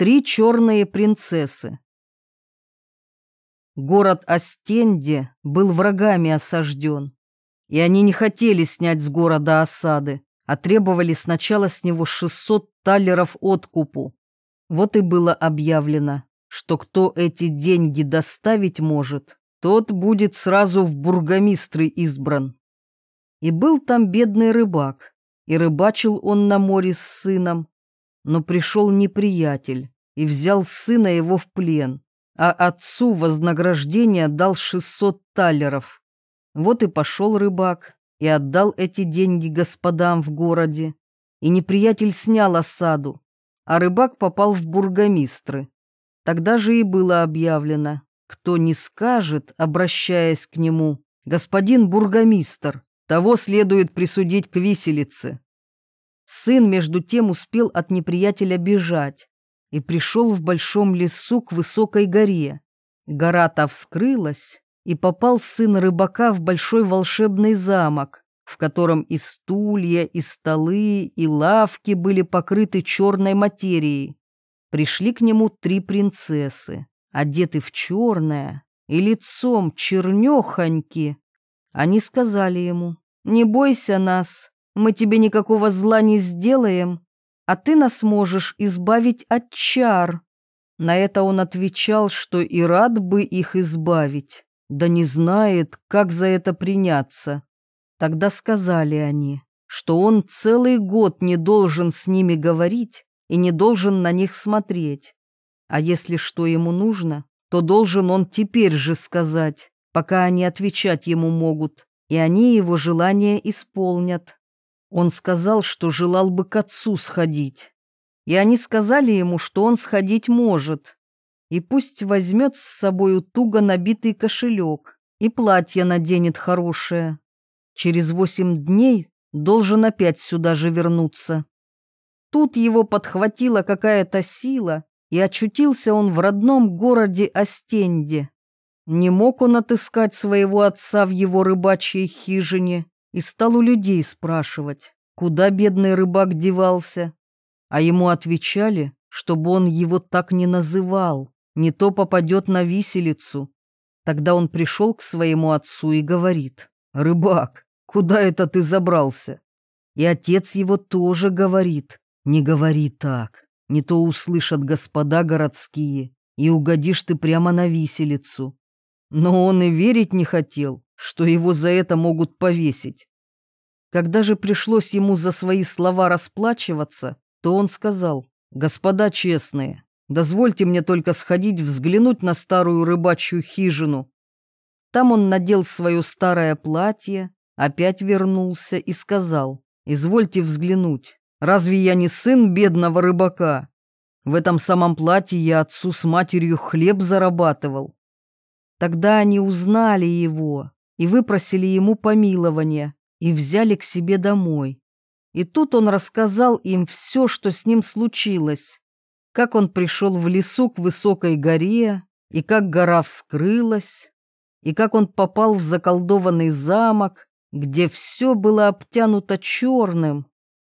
Три черные принцессы. Город Остенде был врагами осажден, и они не хотели снять с города осады, а требовали сначала с него 600 талеров откупу. Вот и было объявлено, что кто эти деньги доставить может, тот будет сразу в бургомистры избран. И был там бедный рыбак, и рыбачил он на море с сыном, но пришел неприятель и взял сына его в плен, а отцу вознаграждение дал 600 талеров. Вот и пошел рыбак и отдал эти деньги господам в городе, и неприятель снял осаду, а рыбак попал в бургомистры. Тогда же и было объявлено, кто не скажет, обращаясь к нему, господин бургомистр, того следует присудить к виселице. Сын, между тем, успел от неприятеля бежать и пришел в большом лесу к высокой горе. Гора-то вскрылась, и попал сын рыбака в большой волшебный замок, в котором и стулья, и столы, и лавки были покрыты черной материей. Пришли к нему три принцессы, одеты в черное и лицом чернехоньки. Они сказали ему, «Не бойся нас, мы тебе никакого зла не сделаем, а ты нас можешь избавить от чар». На это он отвечал, что и рад бы их избавить, да не знает, как за это приняться. Тогда сказали они, что он целый год не должен с ними говорить и не должен на них смотреть. А если что ему нужно, то должен он теперь же сказать, пока они отвечать ему могут, и они его желание исполнят. Он сказал, что желал бы к отцу сходить. И они сказали ему, что он сходить может. И пусть возьмет с собою туго набитый кошелек и платье наденет хорошее. Через восемь дней должен опять сюда же вернуться. Тут его подхватила какая-то сила, и очутился он в родном городе Остенде. Не мог он отыскать своего отца в его рыбачьей хижине, и стал у людей спрашивать, куда бедный рыбак девался. А ему отвечали, чтобы он его так не называл, не то попадет на виселицу. Тогда он пришел к своему отцу и говорит, «Рыбак, куда это ты забрался?» И отец его тоже говорит, «Не говори так, не то услышат господа городские, и угодишь ты прямо на виселицу». Но он и верить не хотел, что его за это могут повесить. Когда же пришлось ему за свои слова расплачиваться, то он сказал, «Господа честные, дозвольте мне только сходить взглянуть на старую рыбачью хижину». Там он надел свое старое платье, опять вернулся и сказал, «Извольте взглянуть, разве я не сын бедного рыбака? В этом самом платье я отцу с матерью хлеб зарабатывал». Тогда они узнали его, и выпросили ему помилование и взяли к себе домой. И тут он рассказал им все, что с ним случилось, как он пришел в лесу к высокой горе, и как гора вскрылась, и как он попал в заколдованный замок, где все было обтянуто черным,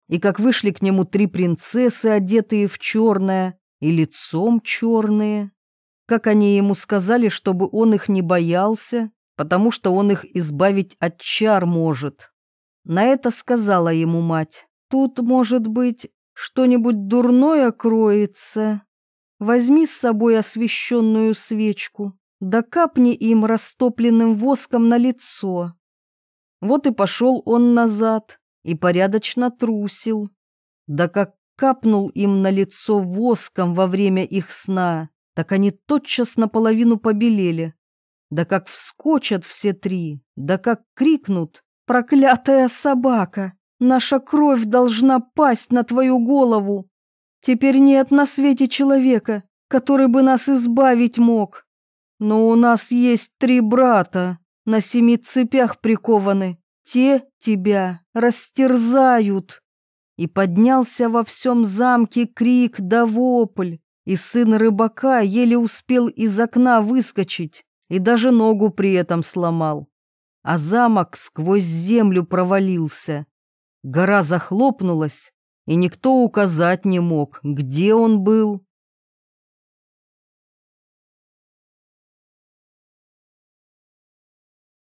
и как вышли к нему три принцессы, одетые в черное, и лицом черные, как они ему сказали, чтобы он их не боялся, потому что он их избавить от чар может. На это сказала ему мать, тут, может быть, что-нибудь дурное кроется. Возьми с собой освещенную свечку, да капни им растопленным воском на лицо. Вот и пошел он назад и порядочно трусил. Да как капнул им на лицо воском во время их сна, так они тотчас наполовину побелели, да как вскочат все три, да как крикнут «Проклятая собака! Наша кровь должна пасть на твою голову! Теперь нет на свете человека, который бы нас избавить мог. Но у нас есть три брата, на семи цепях прикованы. Те тебя растерзают!» И поднялся во всем замке крик да вопль, и сын рыбака еле успел из окна выскочить и даже ногу при этом сломал. А замок сквозь землю провалился. Гора захлопнулась, и никто указать не мог, где он был